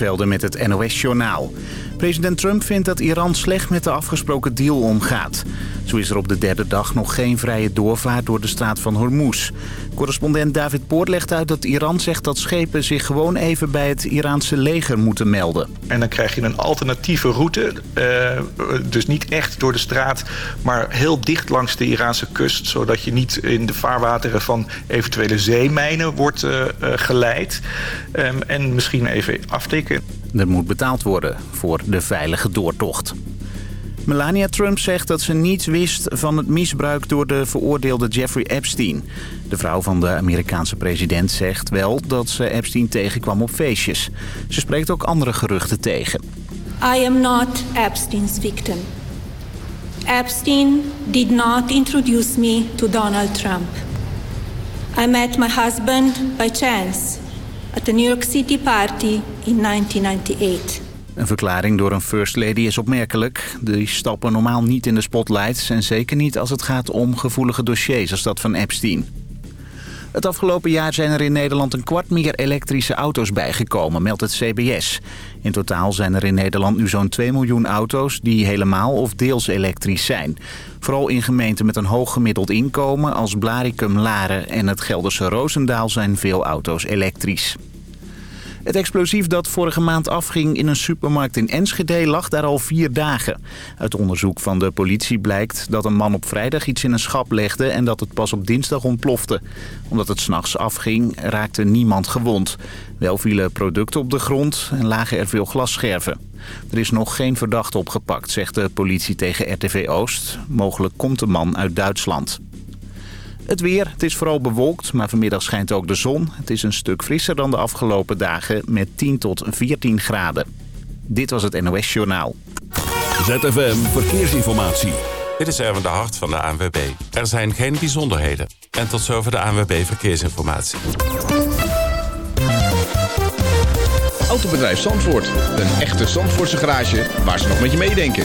Met het NOS-journaal. President Trump vindt dat Iran slecht met de afgesproken deal omgaat. Zo is er op de derde dag nog geen vrije doorvaart door de straat van Hormuz. Correspondent David Poort legt uit dat Iran zegt dat schepen zich gewoon even bij het Iraanse leger moeten melden. En dan krijg je een alternatieve route. Uh, dus niet echt door de straat, maar heel dicht langs de Iraanse kust. Zodat je niet in de vaarwateren van eventuele zeemijnen wordt uh, uh, geleid. Um, en misschien even aftikken. Er moet betaald worden voor de veilige doortocht. Melania Trump zegt dat ze niets wist van het misbruik door de veroordeelde Jeffrey Epstein. De vrouw van de Amerikaanse president zegt wel dat ze Epstein tegenkwam op feestjes. Ze spreekt ook andere geruchten tegen. I am not Epstein's victim. Epstein did not introduce me to Donald Trump. I met my husband by chance at a New York City party in 1998. Een verklaring door een first lady is opmerkelijk. Die stappen normaal niet in de spotlights... en zeker niet als het gaat om gevoelige dossiers als dat van Epstein. Het afgelopen jaar zijn er in Nederland een kwart meer elektrische auto's bijgekomen, meldt het CBS. In totaal zijn er in Nederland nu zo'n 2 miljoen auto's die helemaal of deels elektrisch zijn. Vooral in gemeenten met een hoog gemiddeld inkomen als Blaricum, Laren en het Gelderse Roosendaal zijn veel auto's elektrisch. Het explosief dat vorige maand afging in een supermarkt in Enschede lag daar al vier dagen. Uit onderzoek van de politie blijkt dat een man op vrijdag iets in een schap legde en dat het pas op dinsdag ontplofte. Omdat het s'nachts afging raakte niemand gewond. Wel vielen producten op de grond en lagen er veel glasscherven. Er is nog geen verdachte opgepakt, zegt de politie tegen RTV Oost. Mogelijk komt de man uit Duitsland. Het weer, het is vooral bewolkt, maar vanmiddag schijnt ook de zon. Het is een stuk frisser dan de afgelopen dagen met 10 tot 14 graden. Dit was het NOS Journaal. ZFM Verkeersinformatie. Dit is Erwin de Hart van de ANWB. Er zijn geen bijzonderheden. En tot zover de ANWB Verkeersinformatie. Autobedrijf Zandvoort. Een echte Zandvoortse garage waar ze nog met je meedenken.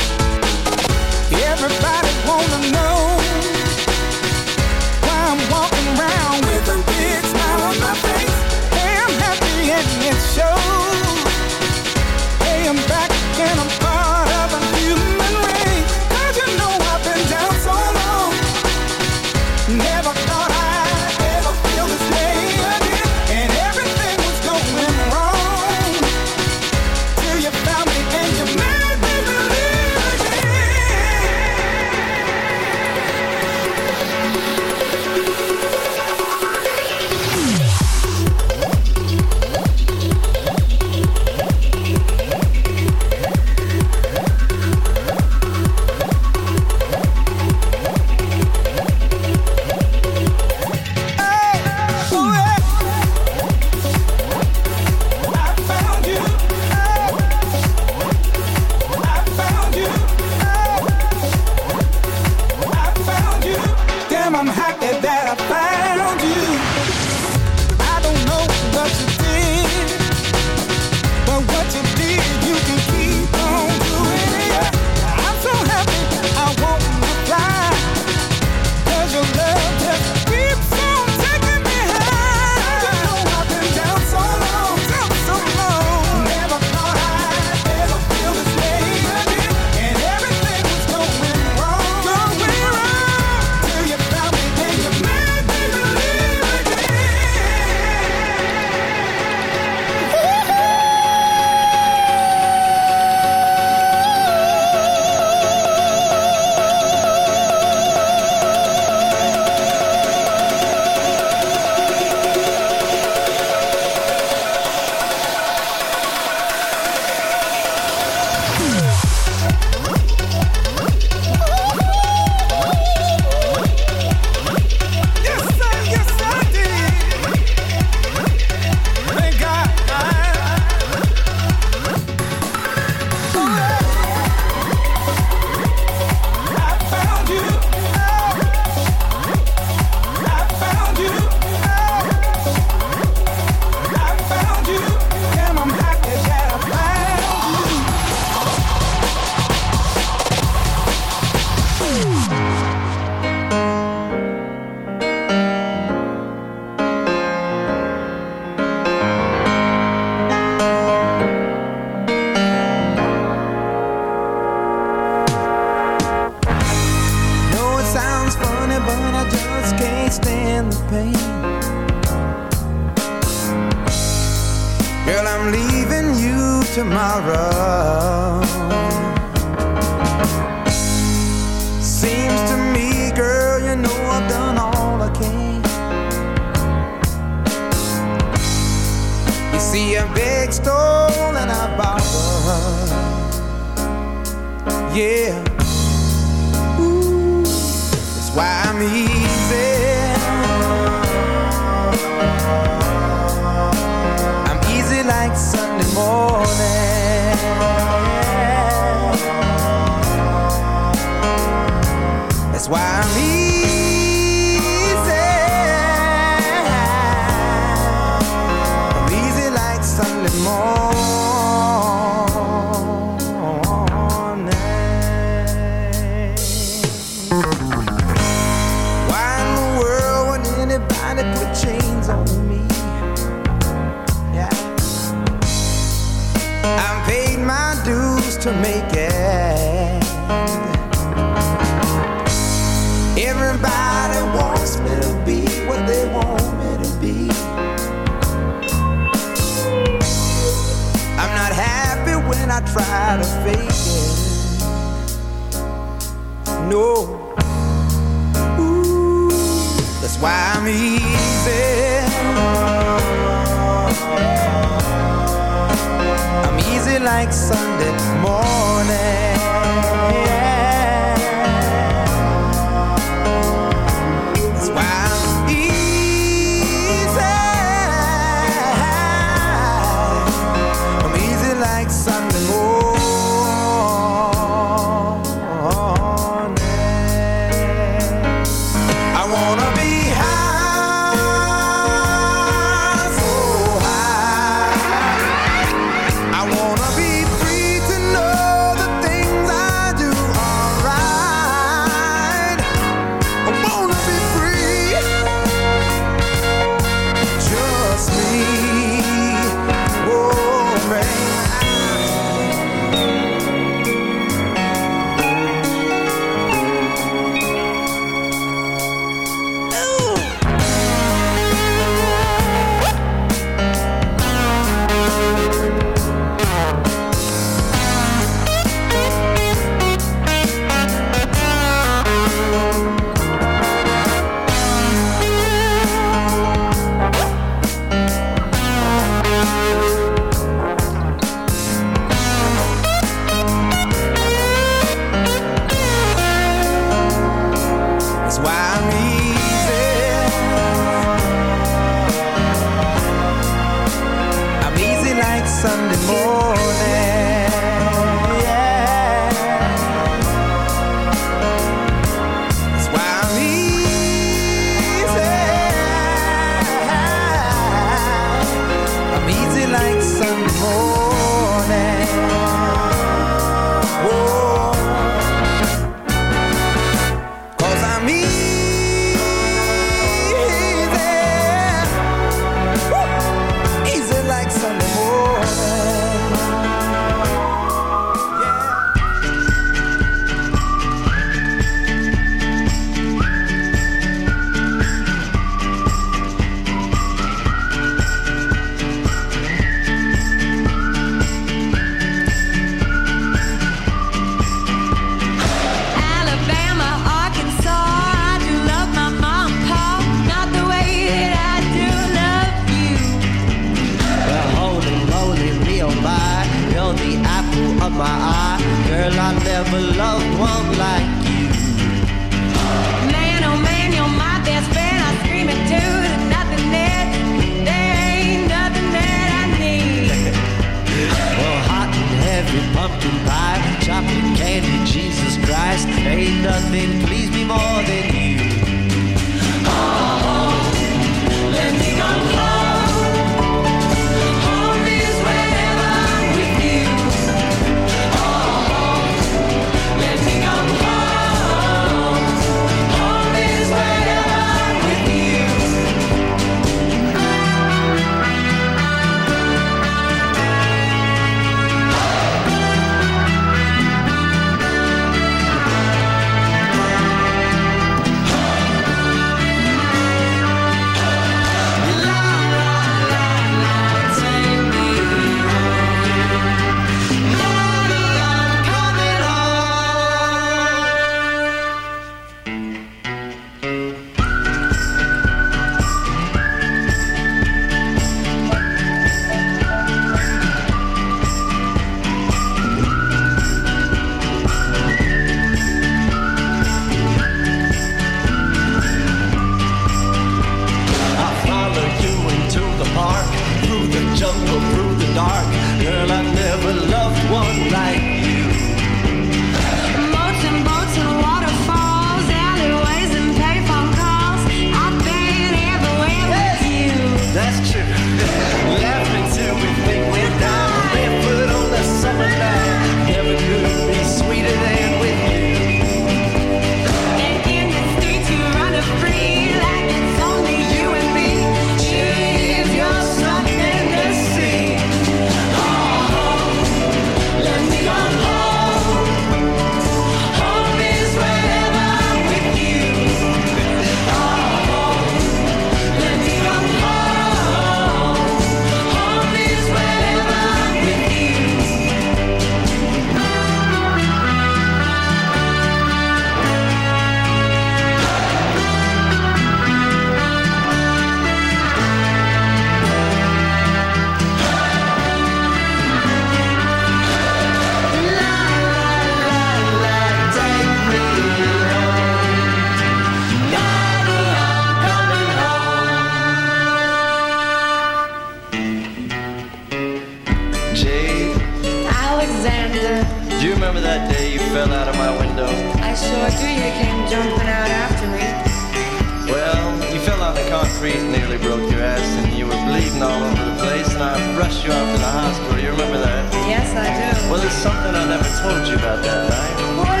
night? Why?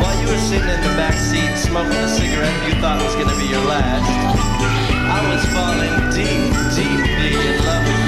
While you were sitting in the back seat smoking a cigarette you thought was gonna be your last, I was falling deep, deeply in love with you.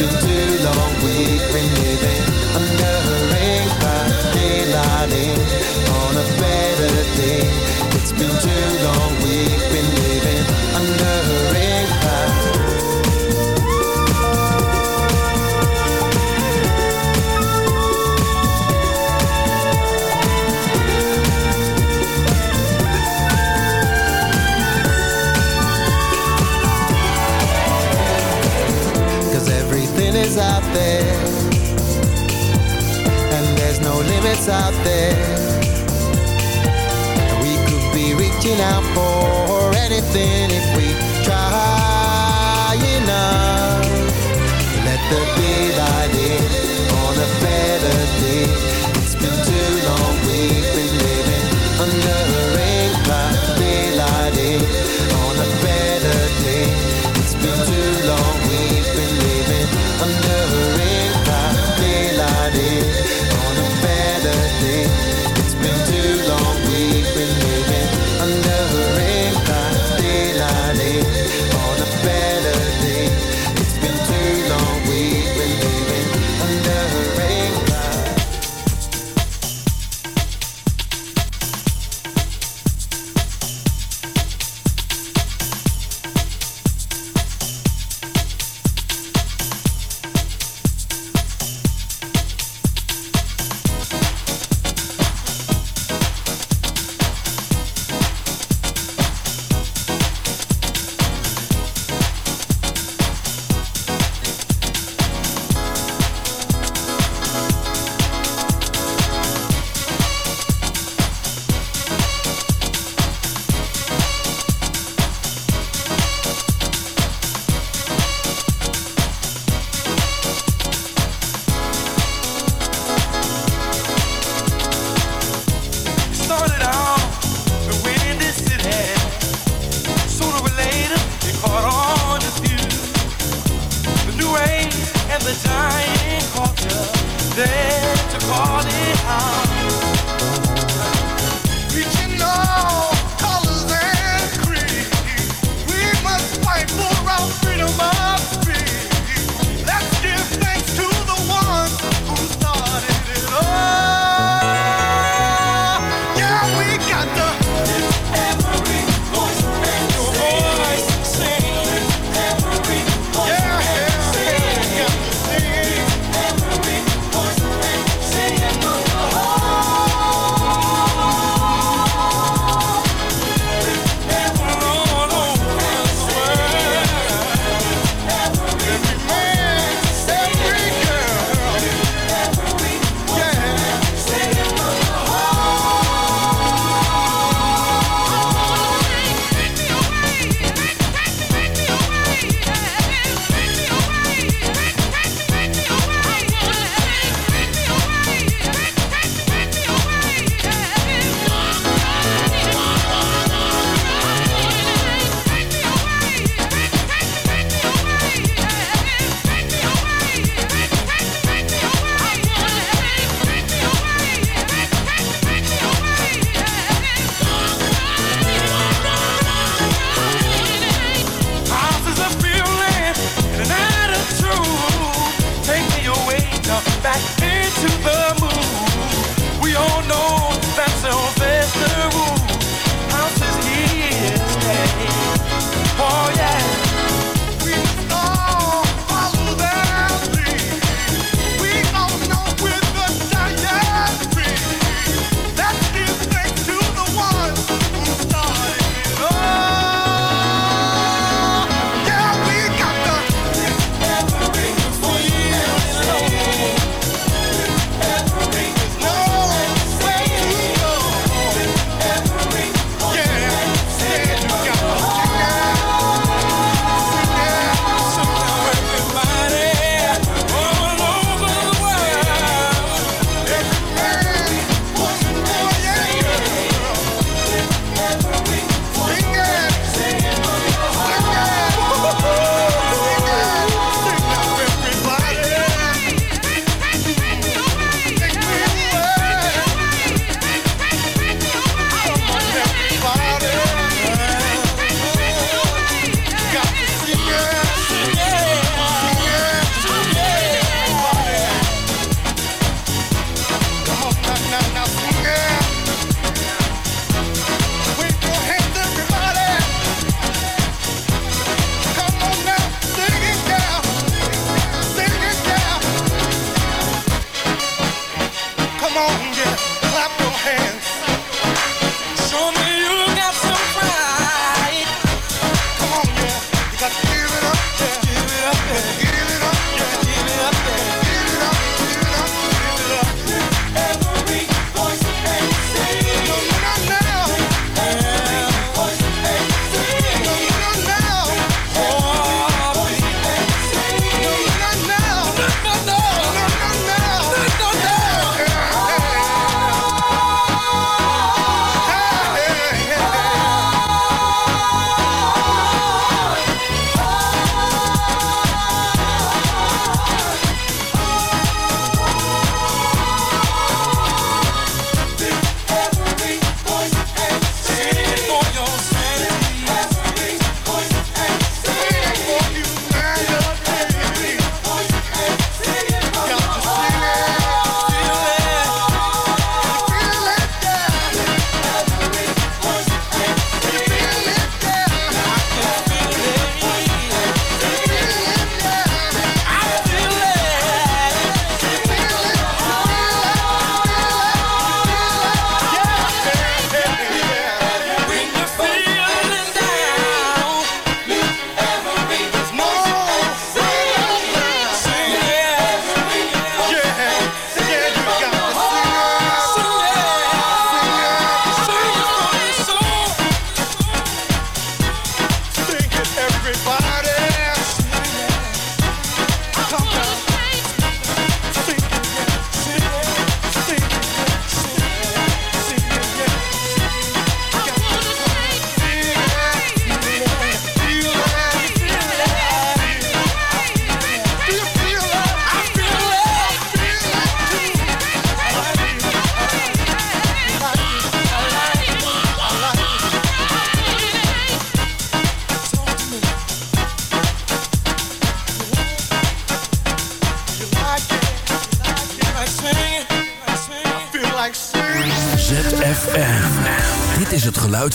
been too long we've been living under a rainbow, daylighting on a better day there. And there's no limits out there. We could be reaching out for anything if we try enough. Let the day by in on a better day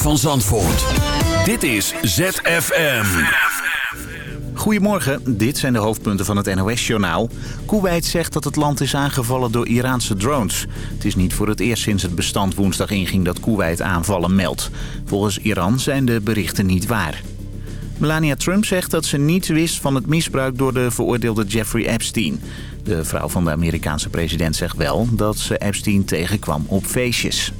van Zandvoort. Dit is ZFM. Goedemorgen, dit zijn de hoofdpunten van het NOS-journaal. Kuwait zegt dat het land is aangevallen door Iraanse drones. Het is niet voor het eerst sinds het bestand woensdag inging dat Kuwait aanvallen meldt. Volgens Iran zijn de berichten niet waar. Melania Trump zegt dat ze niets wist van het misbruik door de veroordeelde Jeffrey Epstein. De vrouw van de Amerikaanse president zegt wel dat ze Epstein tegenkwam op feestjes.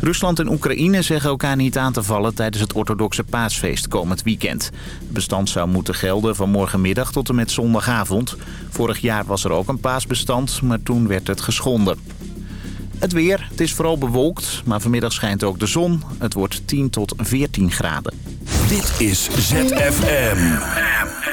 Rusland en Oekraïne zeggen elkaar niet aan te vallen tijdens het orthodoxe paasfeest komend weekend. Het bestand zou moeten gelden van morgenmiddag tot en met zondagavond. Vorig jaar was er ook een paasbestand, maar toen werd het geschonden. Het weer, het is vooral bewolkt, maar vanmiddag schijnt ook de zon. Het wordt 10 tot 14 graden. Dit is ZFM.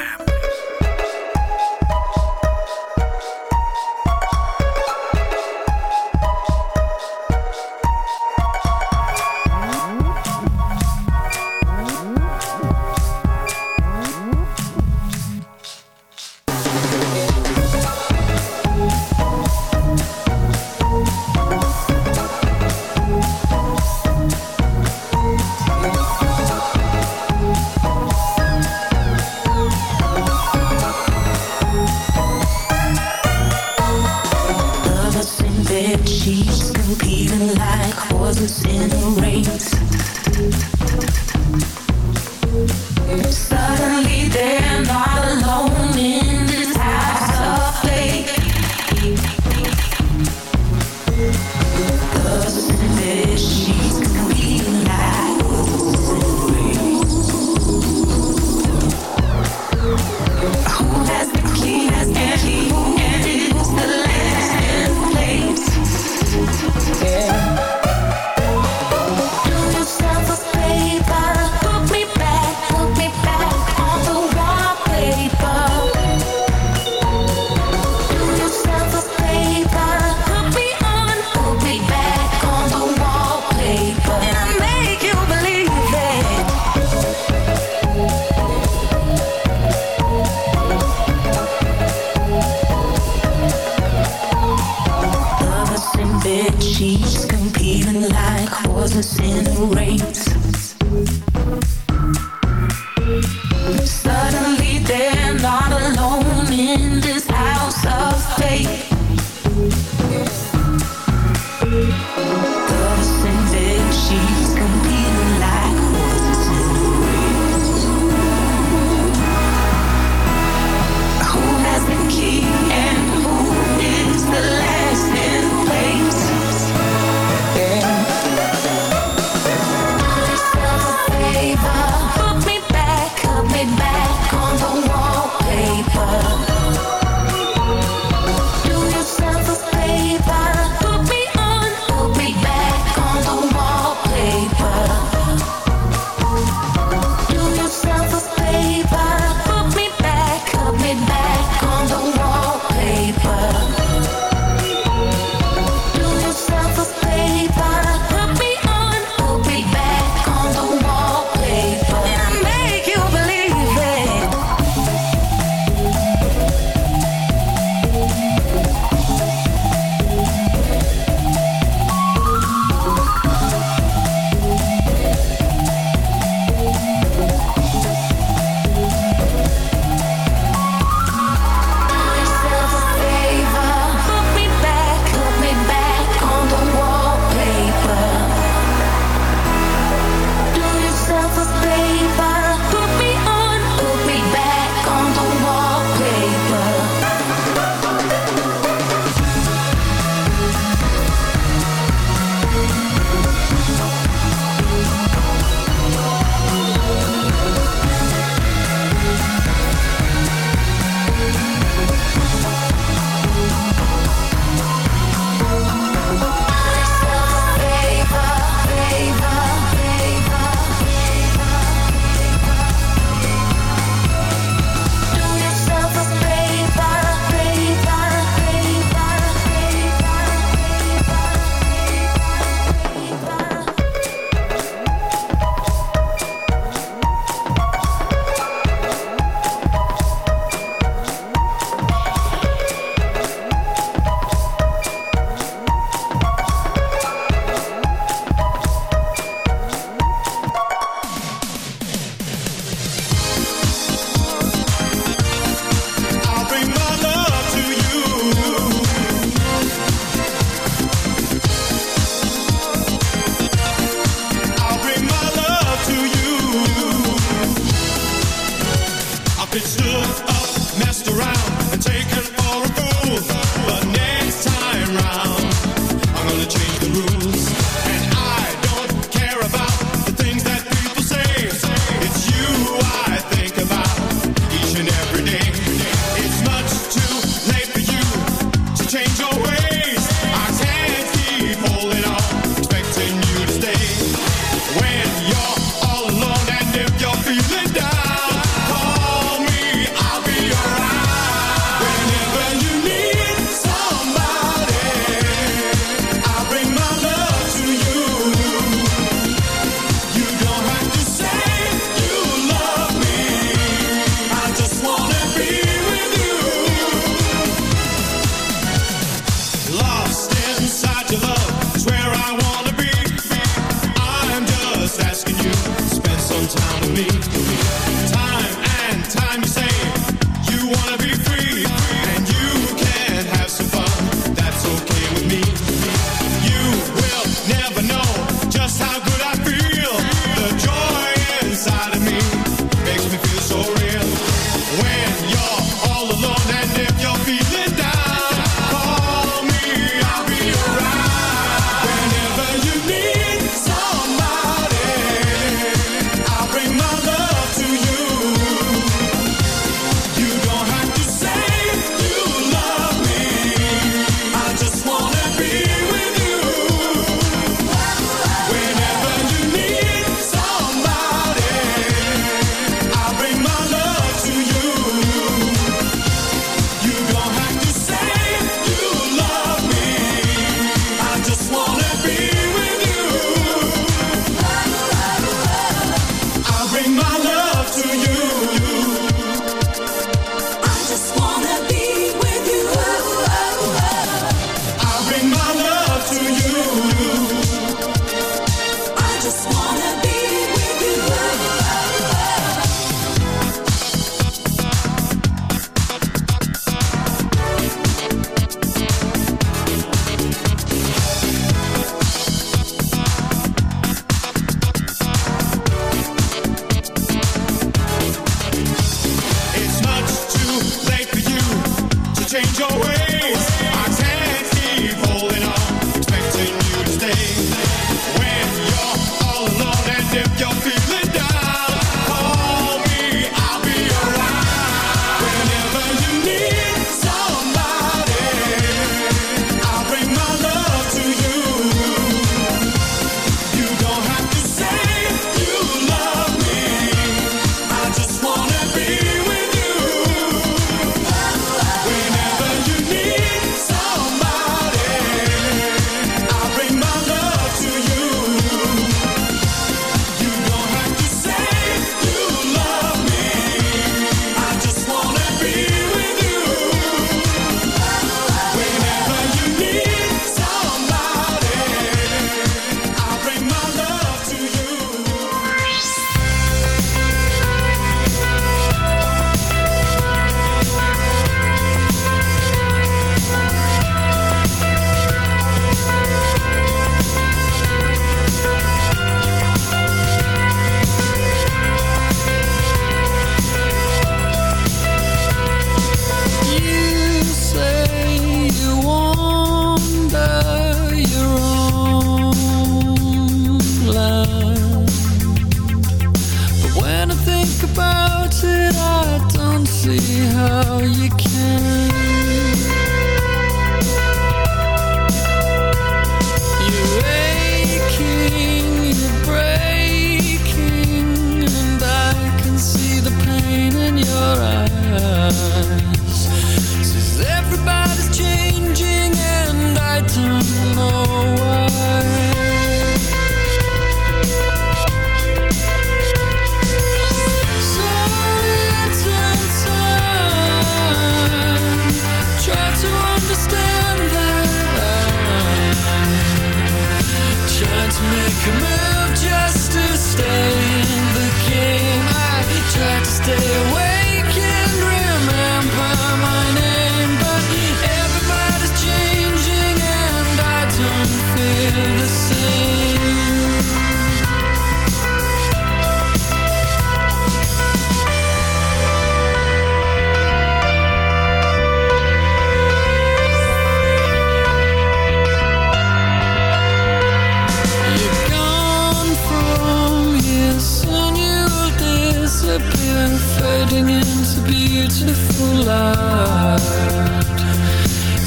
disappearing, fading into beautiful light.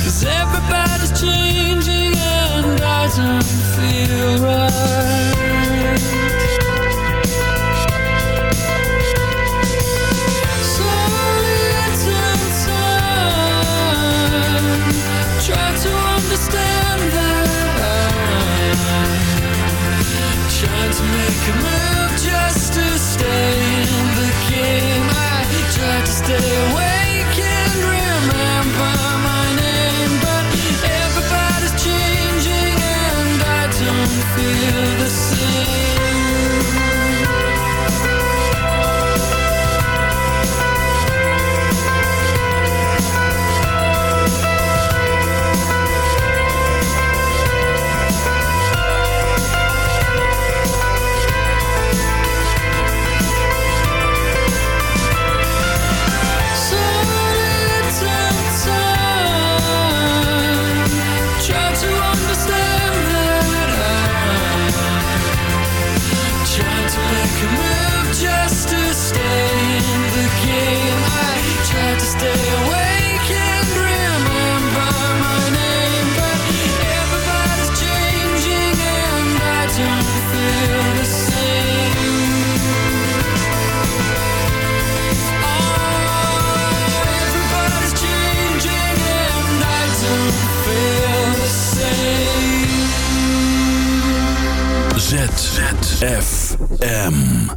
Cause everybody's changing and I don't feel right. Slowly it's in time Try to understand that. Trying to make a move just to stay do. FM.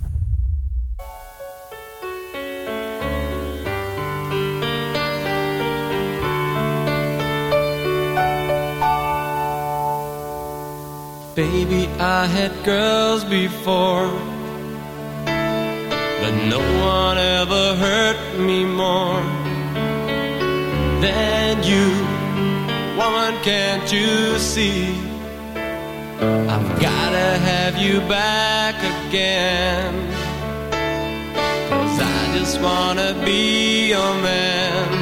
Baby, I had girls before, but no one ever hurt me more than you. Woman, can't you see? I've gotta have you back again. Cause I just wanna be your man.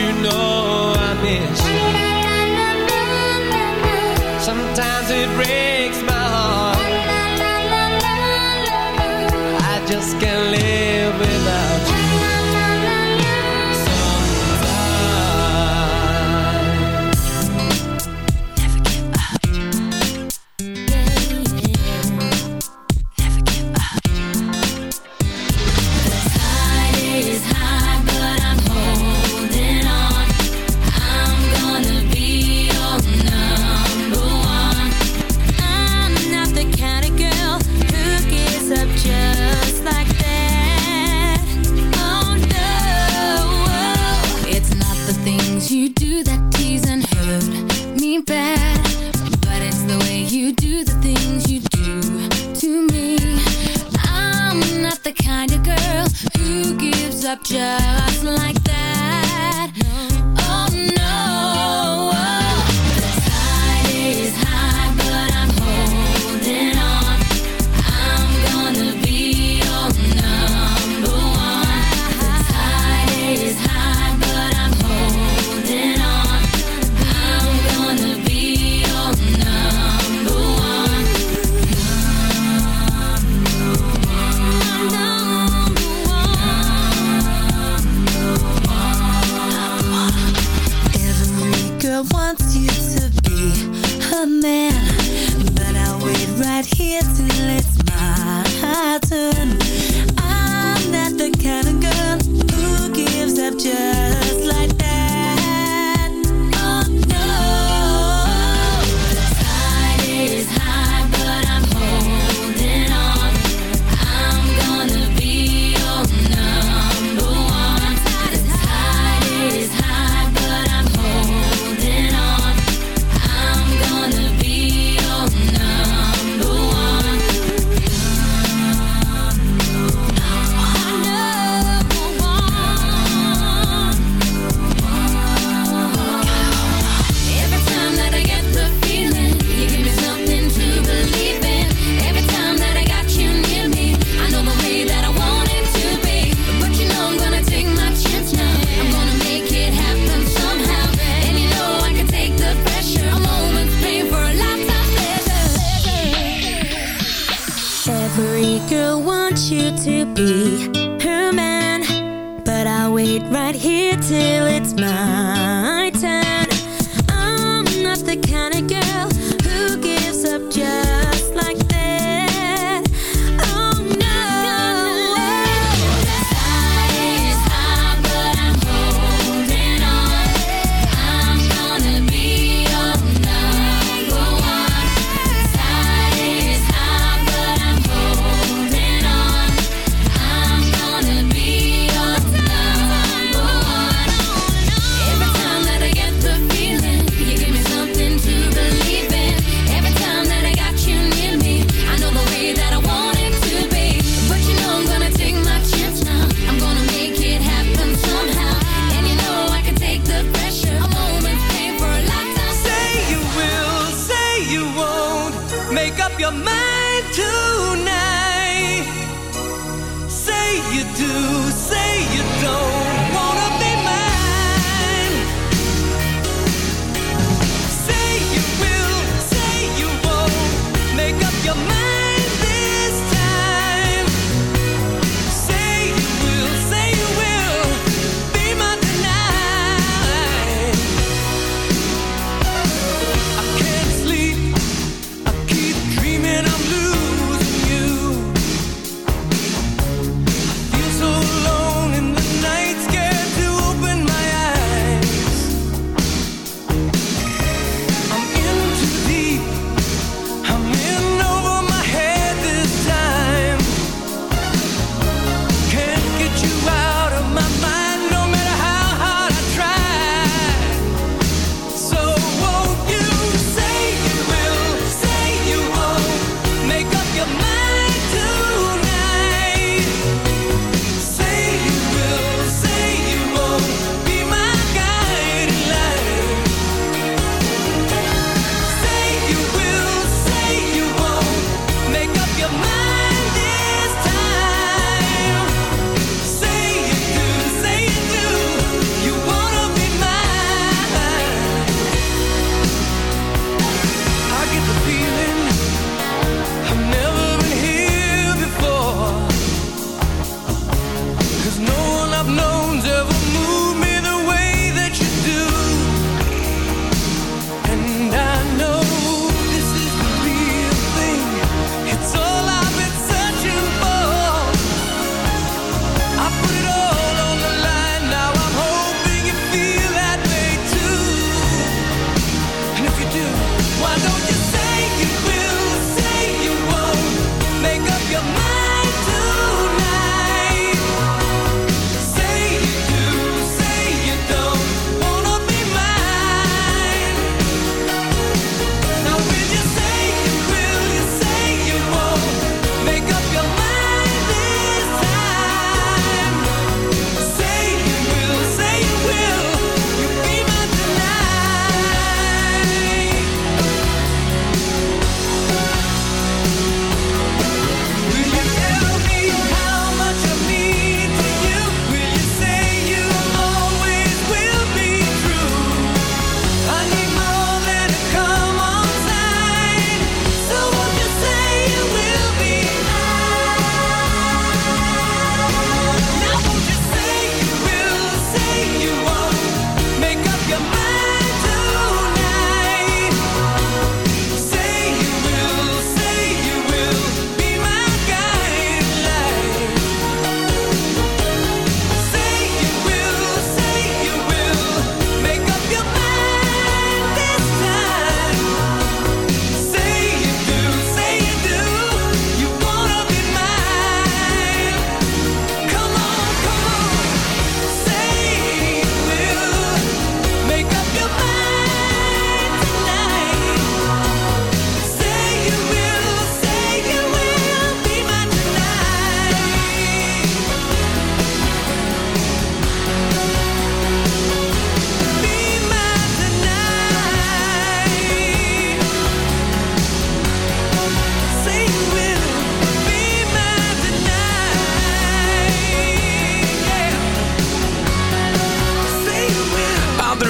You know I miss you. Sometimes it breaks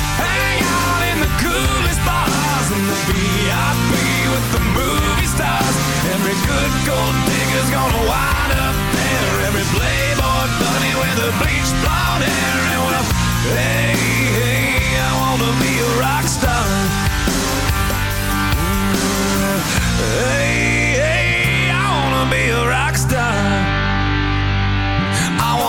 hang out in the coolest bars and the VIP with the movie stars. Every good gold digger's gonna wind up there. Every playboy bunny with the blonde hair. Hey, hey, I wanna be a rock star. Mm, hey, hey, I wanna be a rock star.